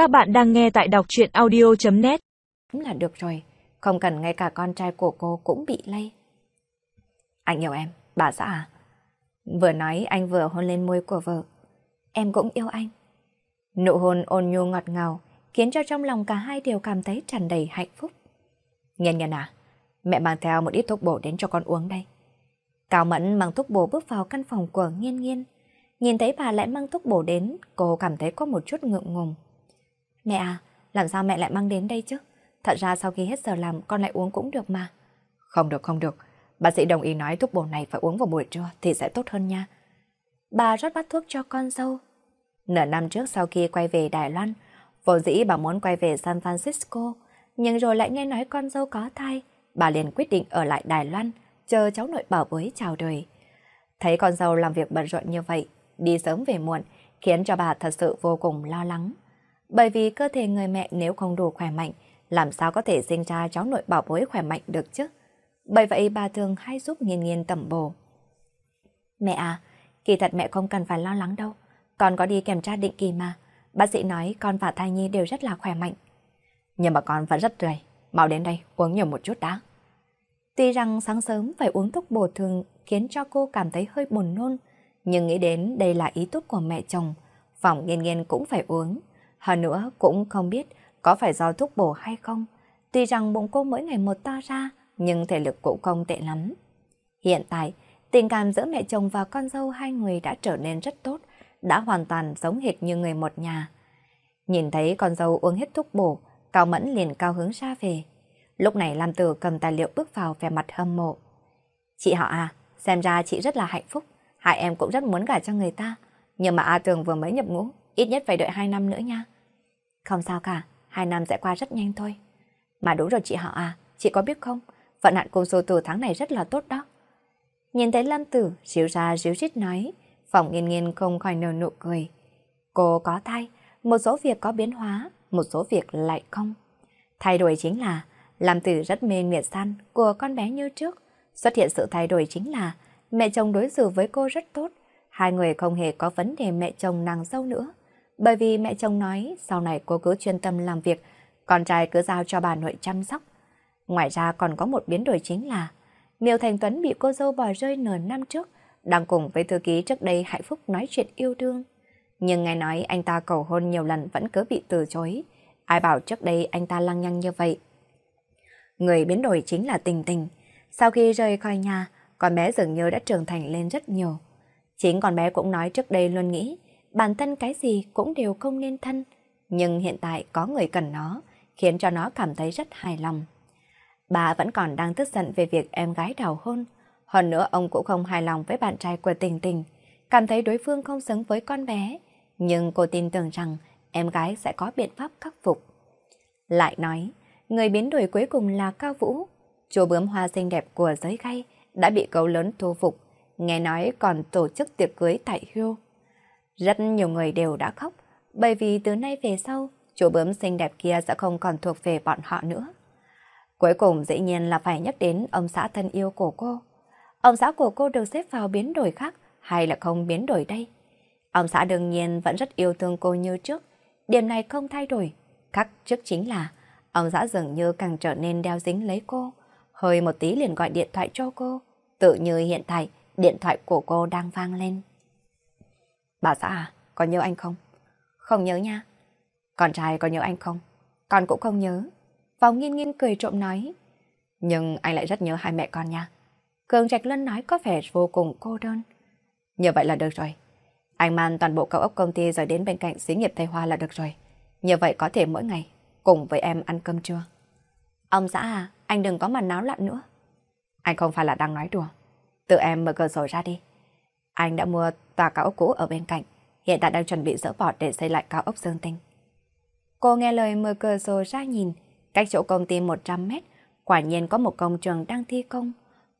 Các bạn đang nghe tại đọc chuyện audio.net Là được rồi, không cần ngay cả con trai của cô cũng bị lây. Anh yêu em, bà xã à? Vừa nói anh vừa hôn lên môi của vợ. Em cũng yêu anh. Nụ hôn ôn nhu ngọt ngào khiến cho trong lòng cả hai đều cảm thấy tràn đầy hạnh phúc. Nhân nhân à, mẹ mang theo một ít thuốc bổ đến cho con uống đây. Cao Mẫn mang thuốc bổ bước vào căn phòng của Nghiên Nghiên. Nhìn thấy bà lại mang thuốc bổ đến, cô cảm thấy có một chút ngượng ngùng. Mẹ à, làm sao mẹ lại mang đến đây chứ? Thật ra sau khi hết giờ làm con lại uống cũng được mà. Không được, không được. Bác sĩ đồng ý nói thuốc bổ này phải uống vào buổi trưa thì sẽ tốt hơn nha. Bà rót bát thuốc cho con dâu. Nửa năm trước sau khi quay về Đài Loan, vô dĩ bà muốn quay về San Francisco, nhưng rồi lại nghe nói con dâu có thai. Bà liền quyết định ở lại Đài Loan, chờ cháu nội bảo bối chào đời. Thấy con dâu làm việc bận rộn như vậy, đi sớm về muộn, khiến cho bà thật sự vô cùng lo lắng. Bởi vì cơ thể người mẹ nếu không đủ khỏe mạnh, làm sao có thể sinh ra cháu nội bảo bối khỏe mạnh được chứ? Bởi vậy bà thường hay giúp nghiên nghiên tẩm bổ. Mẹ à, kỳ thật mẹ không cần phải lo lắng đâu. Con có đi kiểm tra định kỳ mà. Bác sĩ nói con và thai nhi đều rất là khỏe mạnh. Nhưng mà con vẫn rất rời. Mau đến đây, uống nhiều một chút đã. Tuy rằng sáng sớm phải uống thuốc bổ thường khiến cho cô cảm thấy hơi buồn nôn, nhưng nghĩ đến đây là ý tốt của mẹ chồng, phòng nghiên nghiên cũng phải uống. Hơn nữa cũng không biết có phải do thuốc bổ hay không. Tuy rằng bụng cô mỗi ngày một to ra, nhưng thể lực cũng không tệ lắm. Hiện tại, tình cảm giữa mẹ chồng và con dâu hai người đã trở nên rất tốt, đã hoàn toàn giống hệt như người một nhà. Nhìn thấy con dâu uống hết thuốc bổ, Cao Mẫn liền cao hứng ra về. Lúc này Lam Tử cầm tài liệu bước vào vẻ mặt hâm mộ. Chị họ à, xem ra chị rất là hạnh phúc, hai em cũng rất muốn gả cho người ta. Nhưng mà A Tường vừa mới nhập ngũ, ít nhất phải đợi hai năm nữa nha. Không sao cả, hai năm sẽ qua rất nhanh thôi. Mà đúng rồi chị họ à, chị có biết không, vận hạn cùng số từ tháng này rất là tốt đó. Nhìn thấy lâm Tử, xíu ra xíu rít nói, phòng nghiên nghiên không khỏi nở nụ cười. Cô có thai, một số việc có biến hóa, một số việc lại không. Thay đổi chính là, Lâm Tử rất mê miệt san của con bé như trước. Xuất hiện sự thay đổi chính là, mẹ chồng đối xử với cô rất tốt, hai người không hề có vấn đề mẹ chồng nàng dâu nữa. Bởi vì mẹ chồng nói sau này cô cứ chuyên tâm làm việc, con trai cứ giao cho bà nội chăm sóc. Ngoài ra còn có một biến đổi chính là Miêu Thành Tuấn bị cô dâu bỏ rơi nửa năm trước, đang cùng với thư ký trước đây hạnh phúc nói chuyện yêu đương. Nhưng nghe nói anh ta cầu hôn nhiều lần vẫn cứ bị từ chối. Ai bảo trước đây anh ta lăng nhăng như vậy. Người biến đổi chính là tình tình. Sau khi rời khỏi nhà, con bé dường như đã trưởng thành lên rất nhiều. Chính con bé cũng nói trước đây luôn nghĩ bản thân cái gì cũng đều không nên thân. Nhưng hiện tại có người cần nó, khiến cho nó cảm thấy rất hài lòng. Bà vẫn còn đang tức giận về việc em gái đào hôn. Hơn nữa ông cũng không hài lòng với bạn trai của tình tình, cảm thấy đối phương không xứng với con bé. Nhưng cô tin tưởng rằng em gái sẽ có biện pháp khắc phục. Lại nói, người biến đổi cuối cùng là Cao Vũ. Chú bướm hoa xinh đẹp của giới gay đã bị cấu lớn thu phục, nghe nói còn tổ chức tiệc cưới tại Hưu. Rất nhiều người đều đã khóc, bởi vì từ nay về sau, chú bướm xinh đẹp kia sẽ không còn thuộc về bọn họ nữa. Cuối cùng dĩ nhiên là phải nhắc đến ông xã thân yêu của cô. Ông xã của cô được xếp vào biến đổi khác hay là không biến đổi đây? Ông xã đương nhiên vẫn rất yêu thương cô như trước. Điểm này không thay đổi. Khác trước chính là ông xã dường như càng trở nên đeo dính lấy cô. Hơi một tí liền gọi điện thoại cho cô. Tự như hiện tại, điện thoại của cô đang vang lên. Bà xã à, có nhớ anh không? Không nhớ nha. Con trai có nhớ anh không? Con cũng không nhớ. Vòng nghiên nghiên cười trộm nói. Nhưng anh lại rất nhớ hai mẹ con nha. Cường Trạch Luân nói có vẻ vô cùng cô đơn. Như vậy là được rồi. Anh mang toàn bộ cao ốc công ty rồi đến bên cạnh xí nghiệp Tây Hoa là được rồi. Như vậy có thể mỗi ngày cùng với em ăn cơm trưa. Ông xã à, anh đừng có mà náo loạn nữa. Anh không phải là đang nói đùa. Tự em mở cửa sổ ra đi. Anh đã mua tòa cao ốc cũ ở bên cạnh. Hiện tại đang chuẩn bị dỡ bỏ để xây lại cao ốc Dương Tinh. Cô nghe lời mở cửa sổ ra nhìn. Cách chỗ công ty 100 mét, quả nhiên có một công trường đang thi công.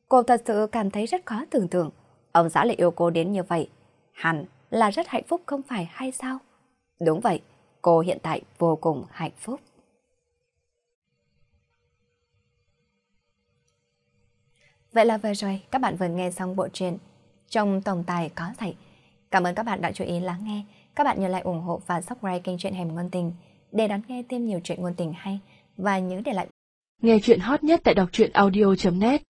Cô thật sự cảm thấy rất khó tưởng tượng. Ông xã lại yêu cô đến như vậy. Hẳn là rất hạnh phúc không phải hay sao? Đúng vậy, cô hiện tại vô cùng hạnh phúc. Vậy là vừa rồi các bạn vừa nghe xong bộ truyện trong tổng tài có dạy. Cảm ơn các bạn đã chú ý lắng nghe. Các bạn nhớ lại ủng hộ và subscribe kênh truyện Hẻm Ngôn Tình để đón nghe thêm nhiều chuyện ngôn tình hay và nhớ để lại. Nghe chuyện hot nhất tại đọc truyện audio.net